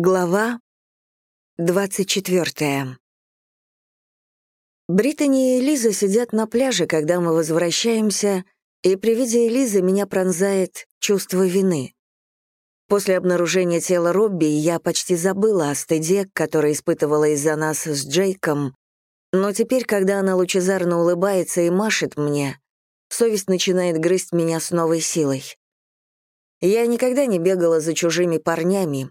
Глава 24. Британи и Элиза сидят на пляже, когда мы возвращаемся, и при виде Элизы меня пронзает чувство вины. После обнаружения тела Робби я почти забыла о стыде, который испытывала из-за нас с Джейком, но теперь, когда она лучезарно улыбается и машет мне, совесть начинает грызть меня с новой силой. Я никогда не бегала за чужими парнями,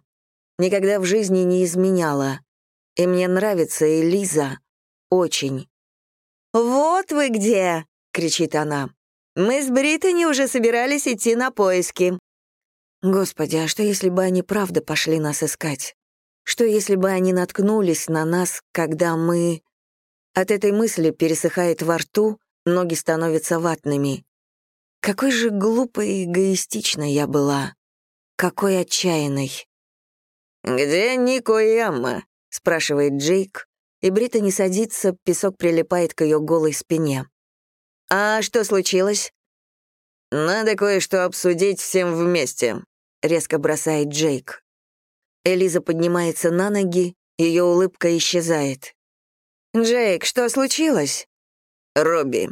никогда в жизни не изменяла. И мне нравится Элиза очень. «Вот вы где!» — кричит она. «Мы с Британи уже собирались идти на поиски». Господи, а что если бы они правда пошли нас искать? Что если бы они наткнулись на нас, когда мы... От этой мысли пересыхает во рту, ноги становятся ватными. Какой же глупой и эгоистичной я была. Какой отчаянной. «Где Нико и Амма?» — спрашивает Джейк, и Брита не садится, песок прилипает к ее голой спине. «А что случилось?» «Надо кое-что обсудить всем вместе», — резко бросает Джейк. Элиза поднимается на ноги, ее улыбка исчезает. «Джейк, что случилось?» «Робби».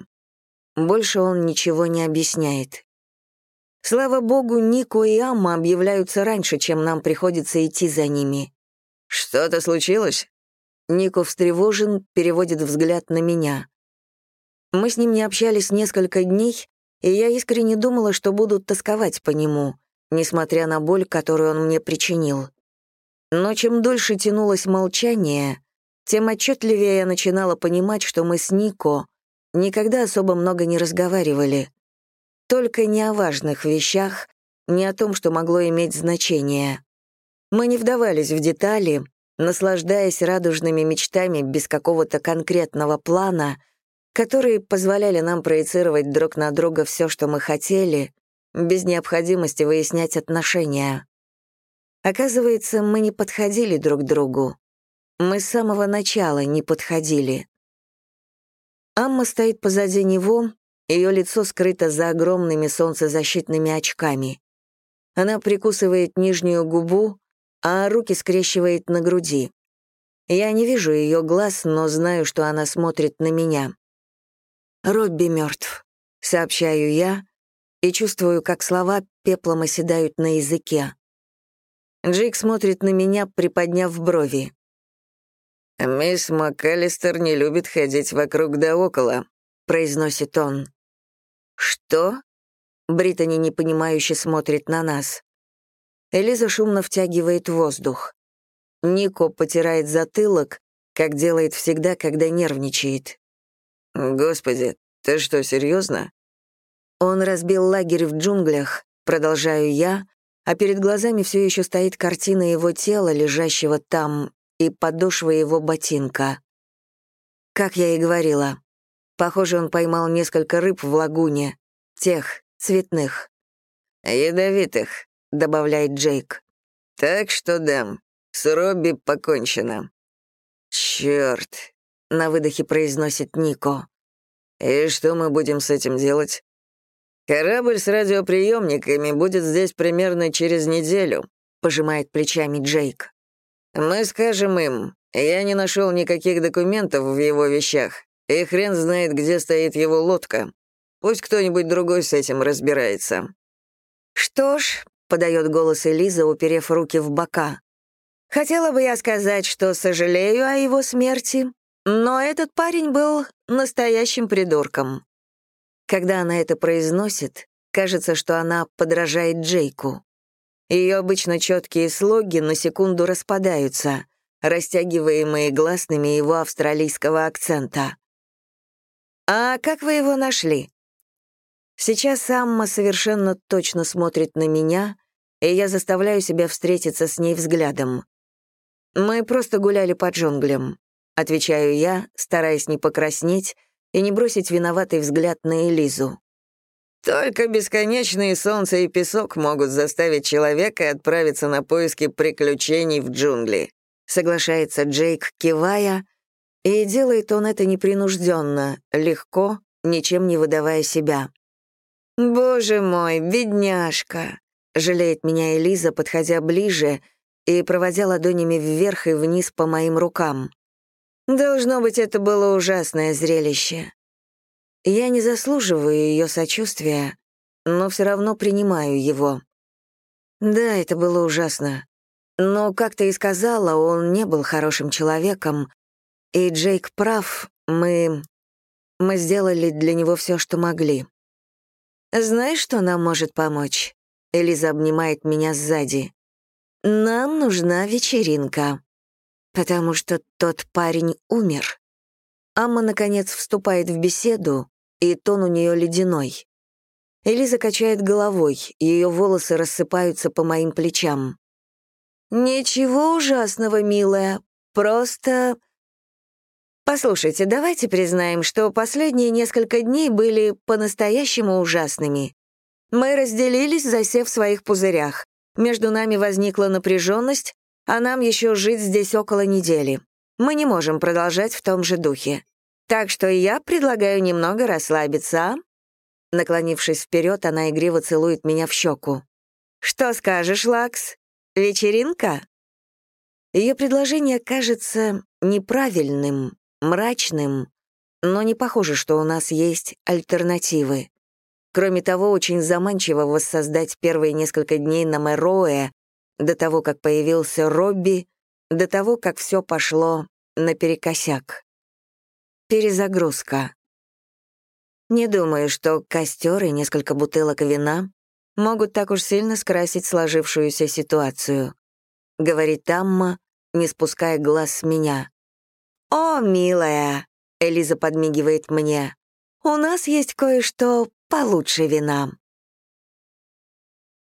Больше он ничего не объясняет. Слава богу, Нико и Амма объявляются раньше, чем нам приходится идти за ними. «Что-то случилось?» Нико встревожен, переводит взгляд на меня. Мы с ним не общались несколько дней, и я искренне думала, что буду тосковать по нему, несмотря на боль, которую он мне причинил. Но чем дольше тянулось молчание, тем отчетливее я начинала понимать, что мы с Нико никогда особо много не разговаривали. Только не о важных вещах, не о том, что могло иметь значение. Мы не вдавались в детали, наслаждаясь радужными мечтами без какого-то конкретного плана, которые позволяли нам проецировать друг на друга все, что мы хотели, без необходимости выяснять отношения. Оказывается, мы не подходили друг другу. Мы с самого начала не подходили. Амма стоит позади него, ее лицо скрыто за огромными солнцезащитными очками. Она прикусывает нижнюю губу, а руки скрещивает на груди. Я не вижу ее глаз, но знаю, что она смотрит на меня. «Робби мертв», — сообщаю я, и чувствую, как слова пеплом оседают на языке. Джейк смотрит на меня, приподняв брови. «Мисс МакАлистер не любит ходить вокруг да около», — произносит он. «Что?» Британи непонимающе смотрит на нас. Элиза шумно втягивает воздух. Нико потирает затылок, как делает всегда, когда нервничает. «Господи, ты что, серьезно? Он разбил лагерь в джунглях, продолжаю я, а перед глазами все еще стоит картина его тела, лежащего там, и подошва его ботинка. Как я и говорила, Похоже, он поймал несколько рыб в лагуне. Тех, цветных. «Ядовитых», — добавляет Джейк. «Так что да, с Робби покончено». «Чёрт», — на выдохе произносит Нико. «И что мы будем с этим делать?» «Корабль с радиоприемниками будет здесь примерно через неделю», — пожимает плечами Джейк. «Мы скажем им, я не нашел никаких документов в его вещах, и хрен знает, где стоит его лодка. Пусть кто-нибудь другой с этим разбирается». «Что ж», — подает голос Элиза, уперев руки в бока, «хотела бы я сказать, что сожалею о его смерти, но этот парень был настоящим придурком». Когда она это произносит, кажется, что она подражает Джейку. Ее обычно четкие слоги на секунду распадаются, растягиваемые гласными его австралийского акцента. «А как вы его нашли?» Сейчас Амма совершенно точно смотрит на меня, и я заставляю себя встретиться с ней взглядом. «Мы просто гуляли по джунглям», — отвечаю я, стараясь не покраснеть и не бросить виноватый взгляд на Элизу. «Только бесконечные солнце и песок могут заставить человека отправиться на поиски приключений в джунгли», соглашается Джейк, кивая, и делает он это непринужденно, легко, ничем не выдавая себя. «Боже мой, бедняжка!» — жалеет меня Элиза, подходя ближе, и проводя ладонями вверх и вниз по моим рукам. Должно быть, это было ужасное зрелище. Я не заслуживаю ее сочувствия, но все равно принимаю его. Да, это было ужасно. Но, как ты и сказала, он не был хорошим человеком, и Джейк прав, мы... мы сделали для него все, что могли. Знаешь, что нам может помочь? Элиза обнимает меня сзади. Нам нужна вечеринка. Потому что тот парень умер. Амма, наконец, вступает в беседу, и тон у нее ледяной. Элиза качает головой, ее волосы рассыпаются по моим плечам. «Ничего ужасного, милая, просто...» «Послушайте, давайте признаем, что последние несколько дней были по-настоящему ужасными. Мы разделились, засев в своих пузырях. Между нами возникла напряженность, а нам еще жить здесь около недели. Мы не можем продолжать в том же духе. Так что я предлагаю немного расслабиться, а? Наклонившись вперед, она игриво целует меня в щеку. «Что скажешь, Лакс? Вечеринка?» Ее предложение кажется неправильным, мрачным, но не похоже, что у нас есть альтернативы. Кроме того, очень заманчиво воссоздать первые несколько дней на Мэроэ, до того, как появился Робби, до того, как все пошло наперекосяк. Перезагрузка. Не думаю, что костер и несколько бутылок вина могут так уж сильно скрасить сложившуюся ситуацию, говорит Амма, не спуская глаз с меня. «О, милая!» — Элиза подмигивает мне. «У нас есть кое-что получше вина».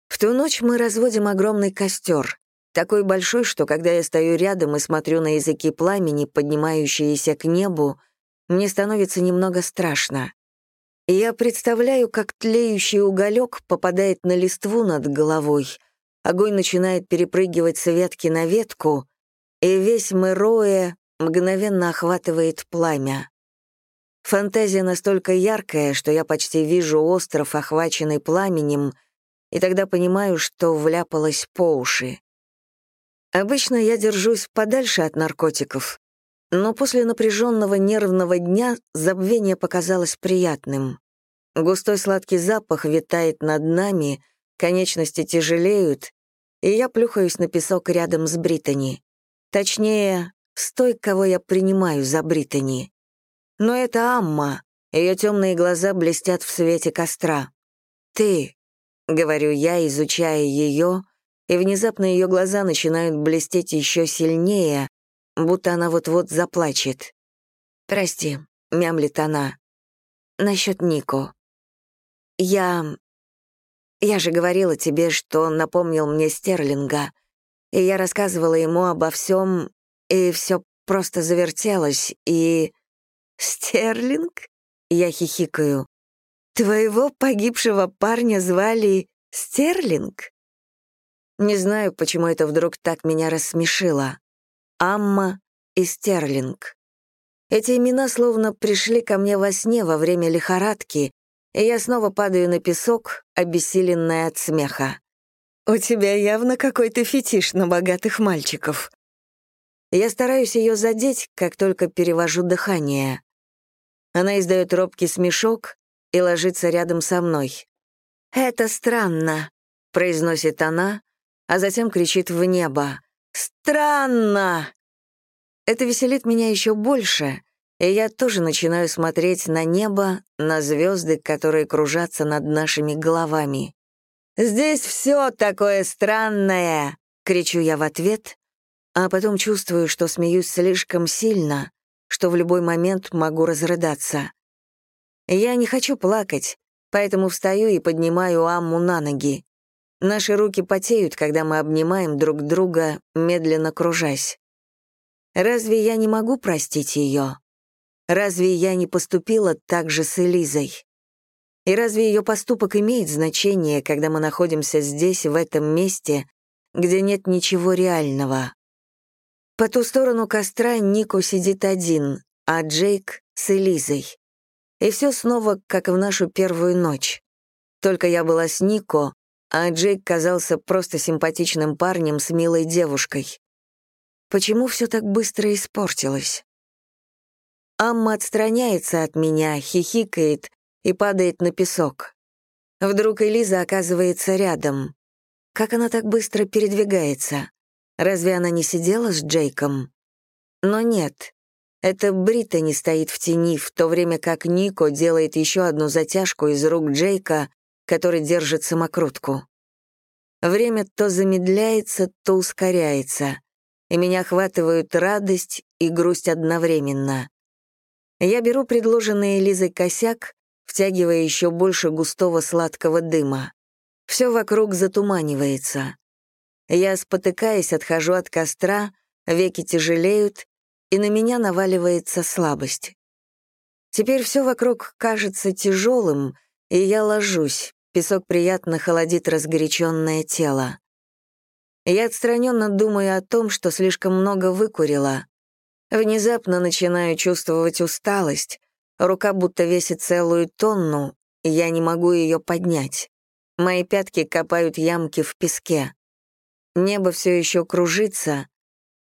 В ту ночь мы разводим огромный костер, такой большой, что когда я стою рядом и смотрю на языки пламени, поднимающиеся к небу, мне становится немного страшно. Я представляю, как тлеющий уголек попадает на листву над головой, огонь начинает перепрыгивать с ветки на ветку, и весь Мэроэ мгновенно охватывает пламя. Фантазия настолько яркая, что я почти вижу остров, охваченный пламенем, и тогда понимаю, что вляпалась по уши. Обычно я держусь подальше от наркотиков, но после напряженного нервного дня забвение показалось приятным. Густой сладкий запах витает над нами, конечности тяжелеют, и я плюхаюсь на песок рядом с Британи. Точнее, с той, кого я принимаю за Британи. Но это Амма, ее темные глаза блестят в свете костра. «Ты», — говорю я, изучая ее, и внезапно ее глаза начинают блестеть еще сильнее, будто она вот-вот заплачет. «Прости», — мямлит она. «Насчет Нико. Я... Я же говорила тебе, что он напомнил мне Стерлинга, и я рассказывала ему обо всем, и все просто завертелось, и... Стерлинг? Я хихикаю. Твоего погибшего парня звали Стерлинг? Не знаю, почему это вдруг так меня рассмешило. Амма и Стерлинг. Эти имена словно пришли ко мне во сне во время лихорадки, и я снова падаю на песок, обессиленная от смеха. «У тебя явно какой-то фетиш на богатых мальчиков». Я стараюсь ее задеть, как только перевожу дыхание. Она издает робкий смешок и ложится рядом со мной. «Это странно», — произносит она, а затем кричит в небо. Странно!» Это веселит меня еще больше, и я тоже начинаю смотреть на небо, на звезды, которые кружатся над нашими головами. «Здесь все такое странное!» — кричу я в ответ, а потом чувствую, что смеюсь слишком сильно, что в любой момент могу разрыдаться. Я не хочу плакать, поэтому встаю и поднимаю Амму на ноги. Наши руки потеют, когда мы обнимаем друг друга, медленно кружась. Разве я не могу простить ее? Разве я не поступила так же с Элизой? И разве ее поступок имеет значение, когда мы находимся здесь, в этом месте, где нет ничего реального? По ту сторону костра Нико сидит один, а Джейк — с Элизой. И все снова, как в нашу первую ночь. Только я была с Нико, а Джейк казался просто симпатичным парнем с милой девушкой. Почему все так быстро испортилось? Амма отстраняется от меня, хихикает и падает на песок. Вдруг Элиза оказывается рядом. Как она так быстро передвигается? Разве она не сидела с Джейком? Но нет. Это Бриттани стоит в тени, в то время как Нико делает еще одну затяжку из рук Джейка, который держит самокрутку. Время то замедляется, то ускоряется, и меня охватывают радость и грусть одновременно. Я беру предложенный Элизой косяк, втягивая еще больше густого сладкого дыма. Все вокруг затуманивается. Я, спотыкаясь, отхожу от костра, веки тяжелеют, и на меня наваливается слабость. Теперь все вокруг кажется тяжелым, и я ложусь, песок приятно холодит разгоряченное тело. Я отстраненно думаю о том, что слишком много выкурила. Внезапно начинаю чувствовать усталость, рука будто весит целую тонну, и я не могу ее поднять. Мои пятки копают ямки в песке. Небо все еще кружится.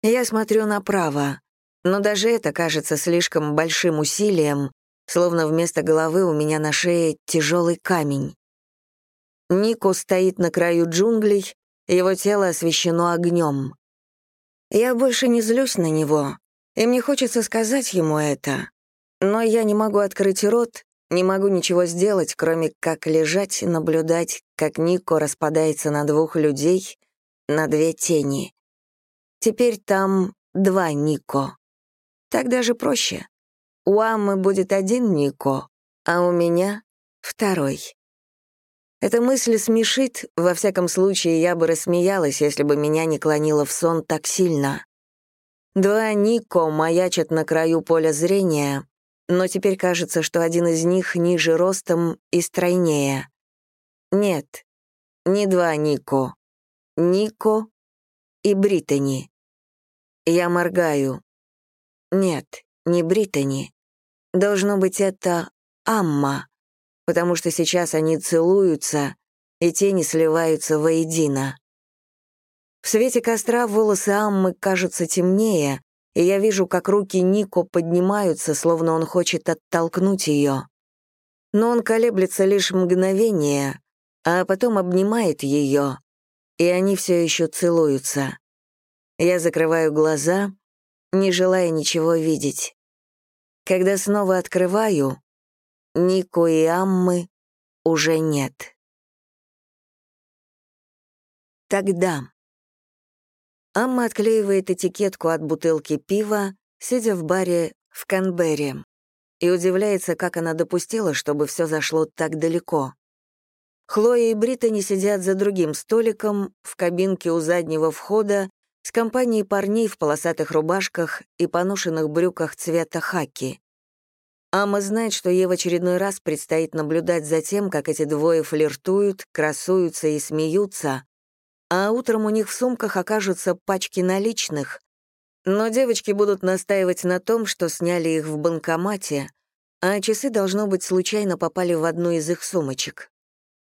Я смотрю направо, но даже это кажется слишком большим усилием, словно вместо головы у меня на шее тяжелый камень. Нико стоит на краю джунглей, его тело освещено огнем. Я больше не злюсь на него, и мне хочется сказать ему это, но я не могу открыть рот, не могу ничего сделать, кроме как лежать и наблюдать, как Нико распадается на двух людей, на две тени. Теперь там два Нико. Так даже проще. У Аммы будет один Нико, а у меня — второй. Эта мысль смешит, во всяком случае, я бы рассмеялась, если бы меня не клонило в сон так сильно. Два Нико маячат на краю поля зрения, но теперь кажется, что один из них ниже ростом и стройнее. Нет, не два Нико. Нико и Британи. Я моргаю. Нет, не Британи. Должно быть, это Амма потому что сейчас они целуются, и тени сливаются воедино. В свете костра волосы Аммы кажутся темнее, и я вижу, как руки Нико поднимаются, словно он хочет оттолкнуть ее. Но он колеблется лишь мгновение, а потом обнимает ее, и они все еще целуются. Я закрываю глаза, не желая ничего видеть. Когда снова открываю, Нико и Аммы уже нет. Тогда. Амма отклеивает этикетку от бутылки пива, сидя в баре в Канберре, и удивляется, как она допустила, чтобы все зашло так далеко. Хлоя и Британи сидят за другим столиком в кабинке у заднего входа с компанией парней в полосатых рубашках и поношенных брюках цвета хаки. Ама знает, что ей в очередной раз предстоит наблюдать за тем, как эти двое флиртуют, красуются и смеются, а утром у них в сумках окажутся пачки наличных. Но девочки будут настаивать на том, что сняли их в банкомате, а часы, должно быть, случайно попали в одну из их сумочек.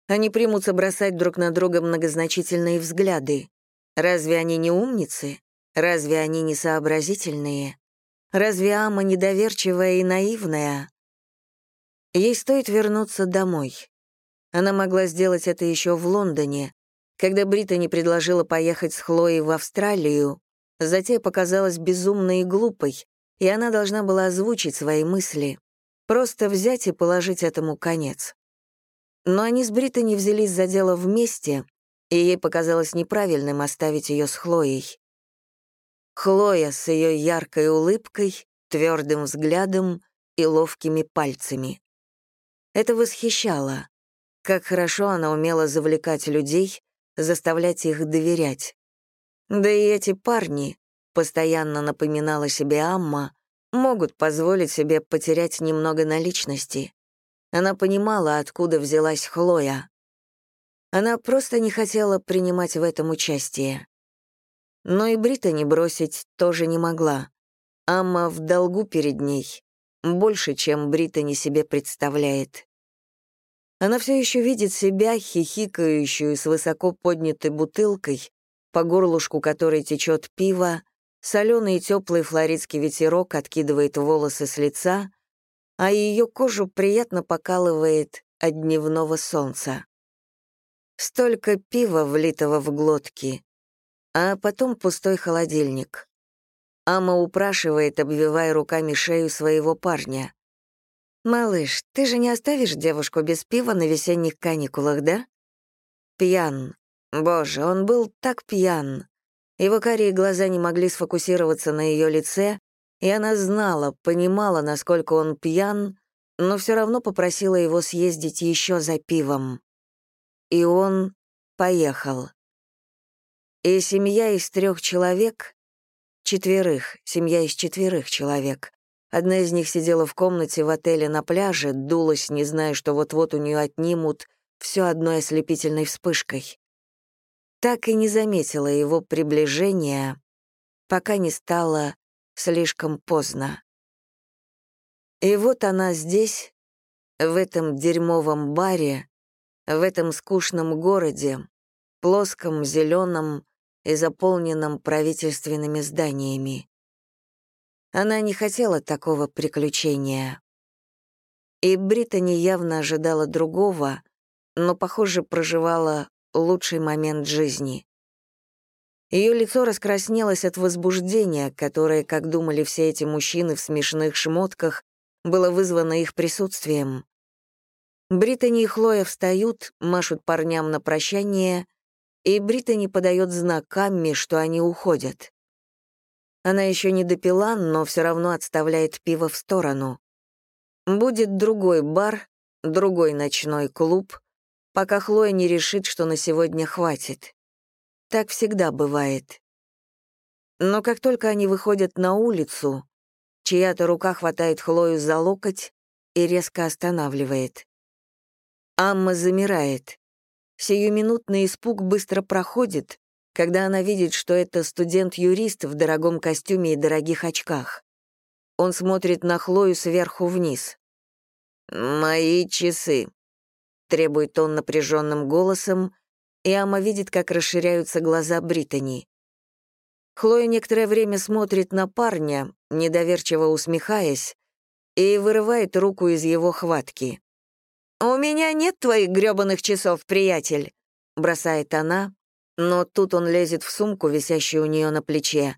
Они примутся бросать друг на друга многозначительные взгляды. Разве они не умницы? Разве они не сообразительные? Разве Ама недоверчивая и наивная? Ей стоит вернуться домой. Она могла сделать это еще в Лондоне, когда Британи предложила поехать с Хлоей в Австралию. Затея показалась безумной и глупой, и она должна была озвучить свои мысли, просто взять и положить этому конец. Но они с Британи взялись за дело вместе, и ей показалось неправильным оставить ее с Хлоей. Хлоя с ее яркой улыбкой, твердым взглядом и ловкими пальцами. Это восхищало. Как хорошо она умела завлекать людей, заставлять их доверять. Да и эти парни, постоянно напоминала себе Амма, могут позволить себе потерять немного наличности. Она понимала, откуда взялась Хлоя. Она просто не хотела принимать в этом участие. Но и Бриттани бросить тоже не могла. Амма в долгу перед ней, больше, чем Бриттани себе представляет. Она все еще видит себя, хихикающую с высоко поднятой бутылкой, по горлышку которой течет пиво, соленый и теплый флоридский ветерок откидывает волосы с лица, а ее кожу приятно покалывает от дневного солнца. Столько пива, влитого в глотки, а потом пустой холодильник. Ама упрашивает, обвивая руками шею своего парня. «Малыш, ты же не оставишь девушку без пива на весенних каникулах, да?» Пьян. Боже, он был так пьян. Его карие глаза не могли сфокусироваться на ее лице, и она знала, понимала, насколько он пьян, но все равно попросила его съездить еще за пивом. И он поехал. И семья из трех человек, четверых, семья из четверых человек, Одна из них сидела в комнате в отеле на пляже, дулась, не зная, что вот-вот у нее отнимут, все одной ослепительной вспышкой. Так и не заметила его приближения, пока не стало слишком поздно. И вот она здесь, в этом дерьмовом баре, в этом скучном городе, плоском, зеленом и заполненном правительственными зданиями. Она не хотела такого приключения. И Британи явно ожидала другого, но, похоже, проживала лучший момент жизни. Ее лицо раскраснелось от возбуждения, которое, как думали все эти мужчины в смешных шмотках, было вызвано их присутствием. Британи и Хлоя встают, машут парням на прощание, и Британи подает знак Камми, что они уходят. Она еще не допила, но все равно отставляет пиво в сторону. Будет другой бар, другой ночной клуб, пока Хлоя не решит, что на сегодня хватит. Так всегда бывает. Но как только они выходят на улицу, чья-то рука хватает Хлою за локоть и резко останавливает. Амма замирает. Сиюминутный испуг быстро проходит, когда она видит, что это студент-юрист в дорогом костюме и дорогих очках. Он смотрит на Хлою сверху вниз. «Мои часы», — требует он напряженным голосом, и Ама видит, как расширяются глаза Британи. Хлоя некоторое время смотрит на парня, недоверчиво усмехаясь, и вырывает руку из его хватки. «У меня нет твоих грёбаных часов, приятель», — бросает она, но тут он лезет в сумку, висящую у нее на плече,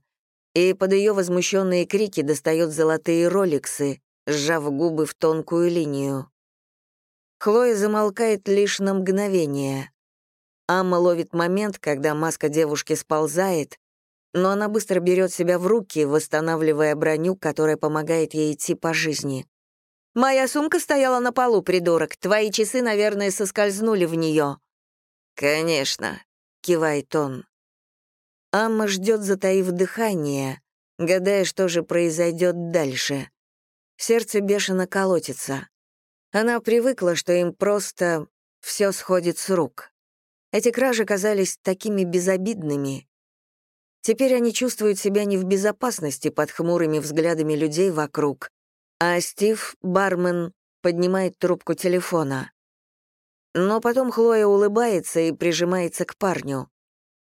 и под ее возмущенные крики достает золотые роликсы, сжав губы в тонкую линию. Хлоя замолкает лишь на мгновение. Амма ловит момент, когда маска девушки сползает, но она быстро берет себя в руки, восстанавливая броню, которая помогает ей идти по жизни. «Моя сумка стояла на полу, придурок. Твои часы, наверное, соскользнули в нее». «Конечно», — кивает он. Амма ждет, затаив дыхание, гадая, что же произойдет дальше. Сердце бешено колотится. Она привыкла, что им просто все сходит с рук. Эти кражи казались такими безобидными. Теперь они чувствуют себя не в безопасности под хмурыми взглядами людей вокруг, а Стив, бармен, поднимает трубку телефона. Но потом Хлоя улыбается и прижимается к парню.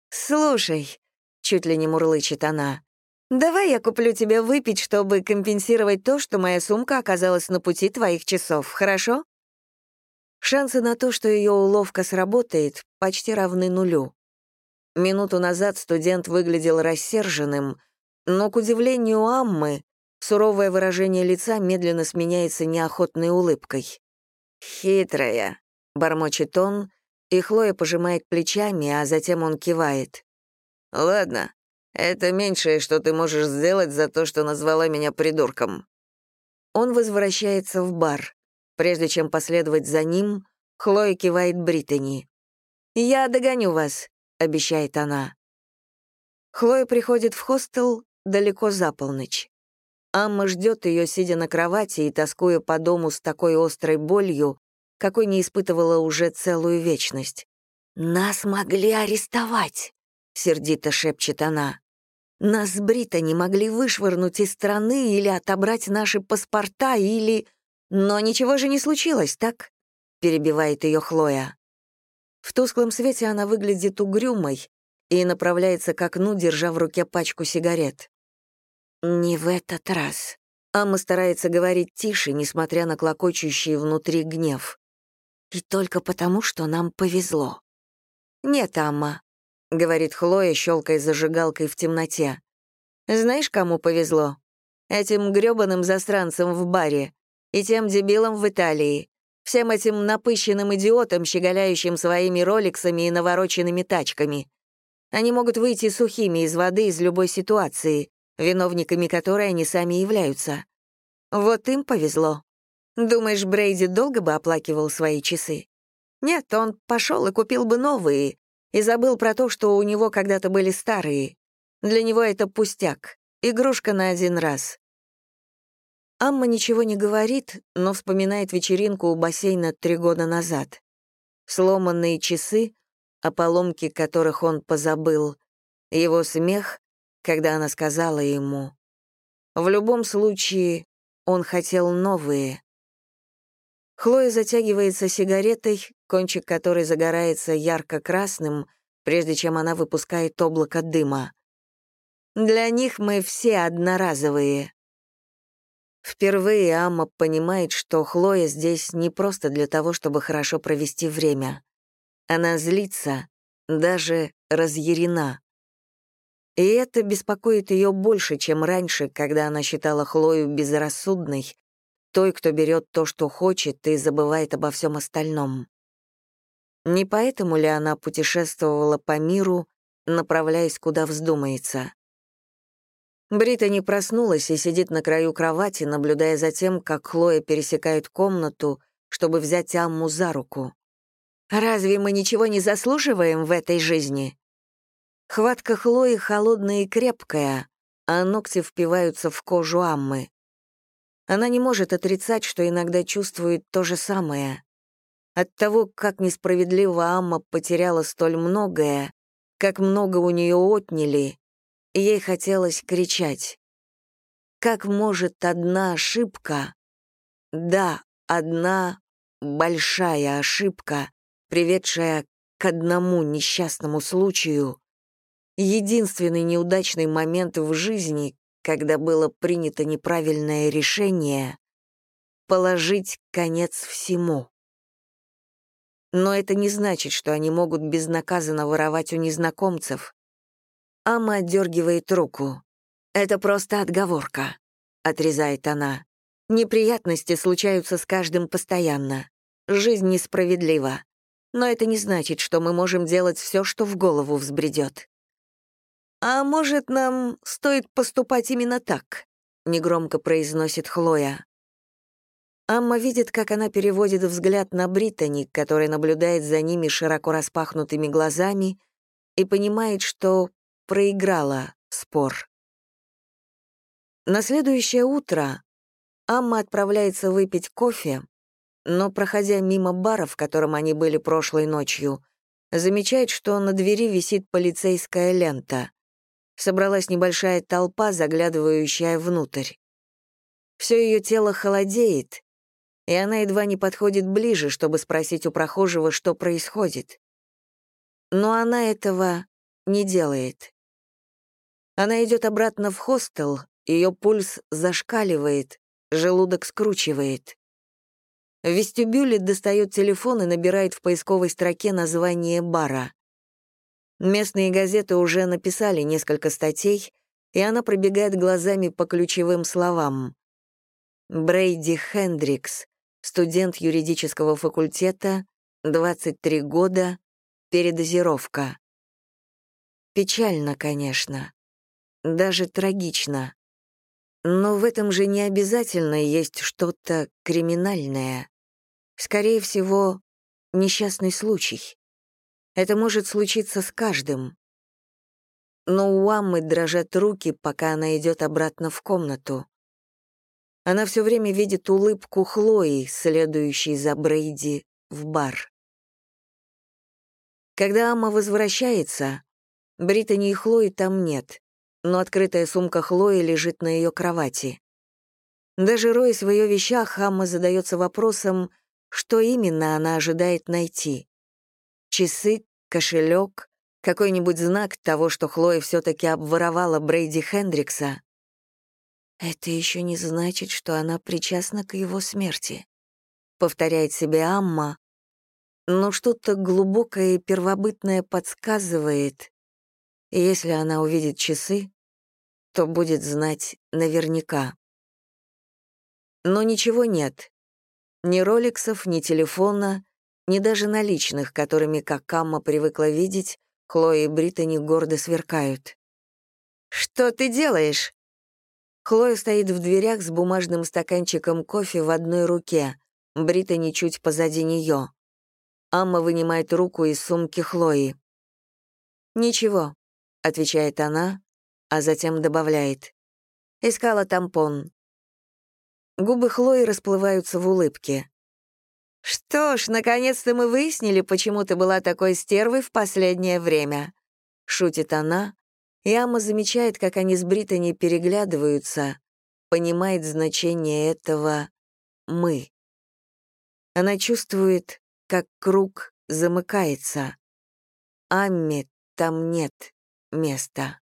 «Слушай», — чуть ли не мурлычет она, «давай я куплю тебе выпить, чтобы компенсировать то, что моя сумка оказалась на пути твоих часов, хорошо?» Шансы на то, что ее уловка сработает, почти равны нулю. Минуту назад студент выглядел рассерженным, но, к удивлению Аммы, суровое выражение лица медленно сменяется неохотной улыбкой. «Хитрая», Бормочет он, и Хлоя пожимает плечами, а затем он кивает. «Ладно, это меньшее, что ты можешь сделать за то, что назвала меня придурком». Он возвращается в бар. Прежде чем последовать за ним, Хлоя кивает Британи. «Я догоню вас», — обещает она. Хлоя приходит в хостел далеко за полночь. Амма ждет ее, сидя на кровати и тоскуя по дому с такой острой болью, какой не испытывала уже целую вечность. «Нас могли арестовать», — сердито шепчет она. «Нас с Брита не могли вышвырнуть из страны или отобрать наши паспорта, или... Но ничего же не случилось, так? — перебивает ее Хлоя. В тусклом свете она выглядит угрюмой и направляется к окну, держа в руке пачку сигарет. «Не в этот раз». Амма старается говорить тише, несмотря на клокочущий внутри гнев. «И только потому, что нам повезло». «Нет, Амма», — говорит Хлоя, щелкая зажигалкой в темноте. «Знаешь, кому повезло? Этим грёбаным засранцам в баре и тем дебилам в Италии, всем этим напыщенным идиотам, щеголяющим своими роликсами и навороченными тачками. Они могут выйти сухими из воды из любой ситуации, виновниками которой они сами являются. Вот им повезло. Думаешь, Брейди долго бы оплакивал свои часы? Нет, он пошел и купил бы новые, и забыл про то, что у него когда-то были старые. Для него это пустяк, игрушка на один раз. Амма ничего не говорит, но вспоминает вечеринку у бассейна три года назад. Сломанные часы, о поломке которых он позабыл, его смех, когда она сказала ему. В любом случае, он хотел новые. Хлоя затягивается сигаретой, кончик которой загорается ярко-красным, прежде чем она выпускает облако дыма. Для них мы все одноразовые. Впервые Амма понимает, что Хлоя здесь не просто для того, чтобы хорошо провести время. Она злится, даже разъярена. И это беспокоит ее больше, чем раньше, когда она считала Хлою безрассудной, той, кто берет то, что хочет, и забывает обо всем остальном. Не поэтому ли она путешествовала по миру, направляясь куда вздумается? Бриттани проснулась и сидит на краю кровати, наблюдая за тем, как Хлоя пересекает комнату, чтобы взять Амму за руку. «Разве мы ничего не заслуживаем в этой жизни?» Хватка Хлои холодная и крепкая, а ногти впиваются в кожу Аммы. Она не может отрицать, что иногда чувствует то же самое. От того, как несправедливо Амма потеряла столь многое, как много у нее отняли, Ей хотелось кричать. Как может одна ошибка, да, одна большая ошибка, приведшая к одному несчастному случаю, единственный неудачный момент в жизни, когда было принято неправильное решение, положить конец всему. Но это не значит, что они могут безнаказанно воровать у незнакомцев. Ама отдергивает руку. «Это просто отговорка», — отрезает она. «Неприятности случаются с каждым постоянно. Жизнь несправедлива. Но это не значит, что мы можем делать все, что в голову взбредет». «А может, нам стоит поступать именно так?» — негромко произносит Хлоя. Амма видит, как она переводит взгляд на Британи, которая наблюдает за ними широко распахнутыми глазами, и понимает, что проиграла спор. На следующее утро Амма отправляется выпить кофе, но, проходя мимо бара, в котором они были прошлой ночью, замечает, что на двери висит полицейская лента. Собралась небольшая толпа, заглядывающая внутрь. Все ее тело холодеет, и она едва не подходит ближе, чтобы спросить у прохожего, что происходит. Но она этого не делает. Она идет обратно в хостел, ее пульс зашкаливает, желудок скручивает. В вестибюле достает телефон и набирает в поисковой строке название бара. Местные газеты уже написали несколько статей, и она пробегает глазами по ключевым словам. Брейди Хендрикс, студент юридического факультета, 23 года, передозировка. Печально, конечно даже трагично. Но в этом же не обязательно есть что-то криминальное. Скорее всего, несчастный случай. Это может случиться с каждым. Но у Аммы дрожат руки, пока она идет обратно в комнату. Она все время видит улыбку Хлои, следующей за Брейди в бар. Когда Амма возвращается, Британи и Хлои там нет но открытая сумка Хлои лежит на ее кровати. Даже роясь в ее вещах, Хамма задается вопросом, Что именно она ожидает найти? Часы, кошелек, какой-нибудь знак того, что Хлоя все-таки обворовала Брейди Хендрикса. Это еще не значит, что она причастна к его смерти, повторяет себе Амма, но что-то глубокое и первобытное подсказывает, если она увидит часы, то будет знать наверняка. Но ничего нет. Ни роликсов, ни телефона, ни даже наличных, которыми, как Камма привыкла видеть, Хлоя и Британи гордо сверкают. «Что ты делаешь?» Хлоя стоит в дверях с бумажным стаканчиком кофе в одной руке, Британи чуть позади нее. Амма вынимает руку из сумки Хлои. «Ничего», — отвечает она, а затем добавляет. «Искала тампон». Губы Хлои расплываются в улыбке. «Что ж, наконец-то мы выяснили, почему ты была такой стервой в последнее время», — шутит она, и Амма замечает, как они с Британи переглядываются, понимает значение этого «мы». Она чувствует, как круг замыкается. Амме там нет места.